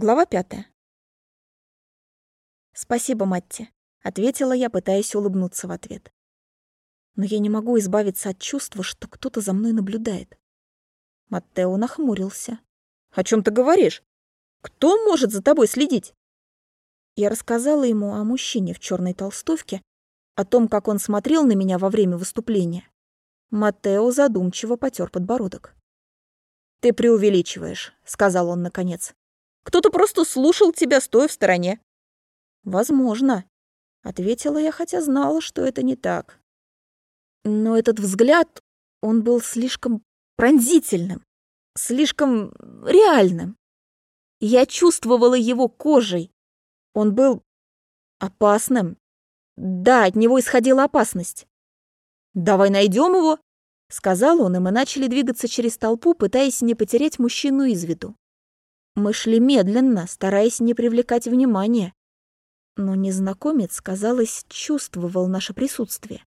Глава пятая. «Спасибо, Матти», — ответила я, пытаясь улыбнуться в ответ. Но я не могу избавиться от чувства, что кто-то за мной наблюдает. Маттео нахмурился. «О чем ты говоришь? Кто может за тобой следить?» Я рассказала ему о мужчине в черной толстовке, о том, как он смотрел на меня во время выступления. Маттео задумчиво потер подбородок. «Ты преувеличиваешь», — сказал он наконец. Кто-то просто слушал тебя, стоя в стороне. Возможно, ответила я, хотя знала, что это не так. Но этот взгляд, он был слишком пронзительным, слишком реальным. Я чувствовала его кожей. Он был опасным. Да, от него исходила опасность. «Давай найдем его», — сказал он, и мы начали двигаться через толпу, пытаясь не потерять мужчину из виду. Мы шли медленно, стараясь не привлекать внимания. Но незнакомец, казалось, чувствовал наше присутствие.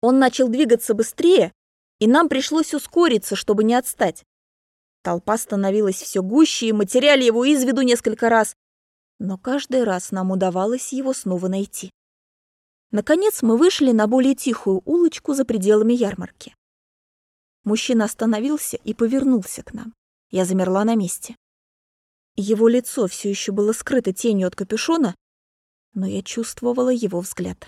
Он начал двигаться быстрее, и нам пришлось ускориться, чтобы не отстать. Толпа становилась все гуще, и мы теряли его из виду несколько раз, но каждый раз нам удавалось его снова найти. Наконец мы вышли на более тихую улочку за пределами ярмарки. Мужчина остановился и повернулся к нам. Я замерла на месте. Его лицо все еще было скрыто тенью от капюшона, но я чувствовала его взгляд.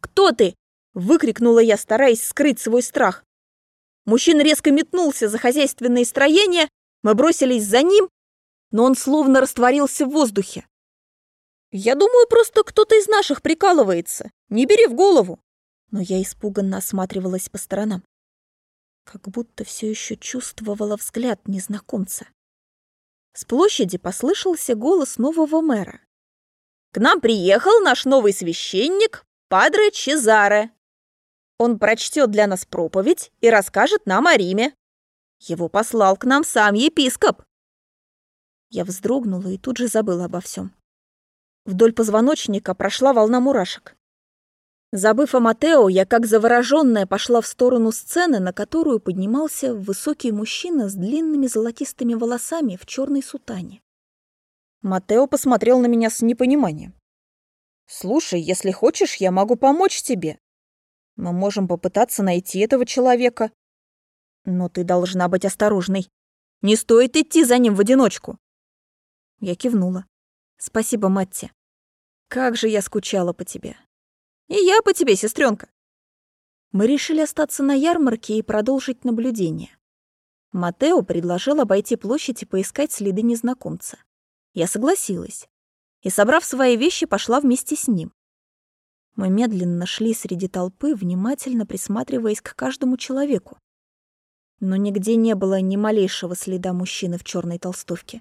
«Кто ты?» — выкрикнула я, стараясь скрыть свой страх. Мужчина резко метнулся за хозяйственные строения, мы бросились за ним, но он словно растворился в воздухе. «Я думаю, просто кто-то из наших прикалывается. Не бери в голову!» Но я испуганно осматривалась по сторонам. Как будто все еще чувствовала взгляд незнакомца. С площади послышался голос нового мэра. «К нам приехал наш новый священник, Падре Чезаре. Он прочтет для нас проповедь и расскажет нам о Риме. Его послал к нам сам епископ». Я вздрогнула и тут же забыла обо всем. Вдоль позвоночника прошла волна мурашек. Забыв о Матео, я как завороженная пошла в сторону сцены, на которую поднимался высокий мужчина с длинными золотистыми волосами в черной сутане. Матео посмотрел на меня с непониманием. «Слушай, если хочешь, я могу помочь тебе. Мы можем попытаться найти этого человека. Но ты должна быть осторожной. Не стоит идти за ним в одиночку». Я кивнула. «Спасибо, Матти. Как же я скучала по тебе. И я по тебе, сестренка. Мы решили остаться на ярмарке и продолжить наблюдение. Матео предложил обойти площадь и поискать следы незнакомца. Я согласилась. И, собрав свои вещи, пошла вместе с ним. Мы медленно шли среди толпы, внимательно присматриваясь к каждому человеку. Но нигде не было ни малейшего следа мужчины в черной толстовке.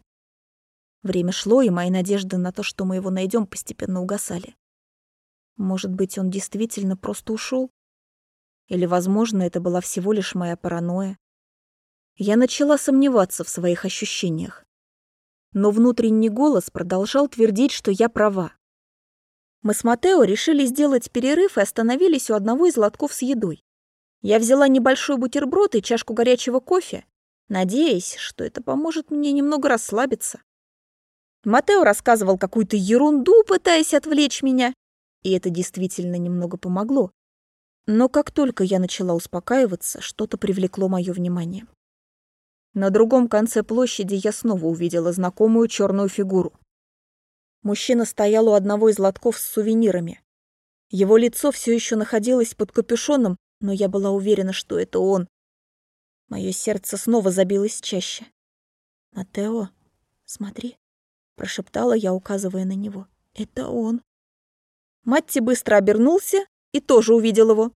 Время шло, и мои надежды на то, что мы его найдем, постепенно угасали. Может быть, он действительно просто ушел? Или, возможно, это была всего лишь моя паранойя? Я начала сомневаться в своих ощущениях. Но внутренний голос продолжал твердить, что я права. Мы с Матео решили сделать перерыв и остановились у одного из лотков с едой. Я взяла небольшой бутерброд и чашку горячего кофе, надеясь, что это поможет мне немного расслабиться. Матео рассказывал какую-то ерунду, пытаясь отвлечь меня, и это действительно немного помогло. Но как только я начала успокаиваться, что-то привлекло мое внимание. На другом конце площади я снова увидела знакомую черную фигуру. Мужчина стоял у одного из лотков с сувенирами. Его лицо все еще находилось под капюшоном, но я была уверена, что это он. Мое сердце снова забилось чаще. «Матео, смотри», — прошептала я, указывая на него. «Это он». Матти быстро обернулся и тоже увидел его.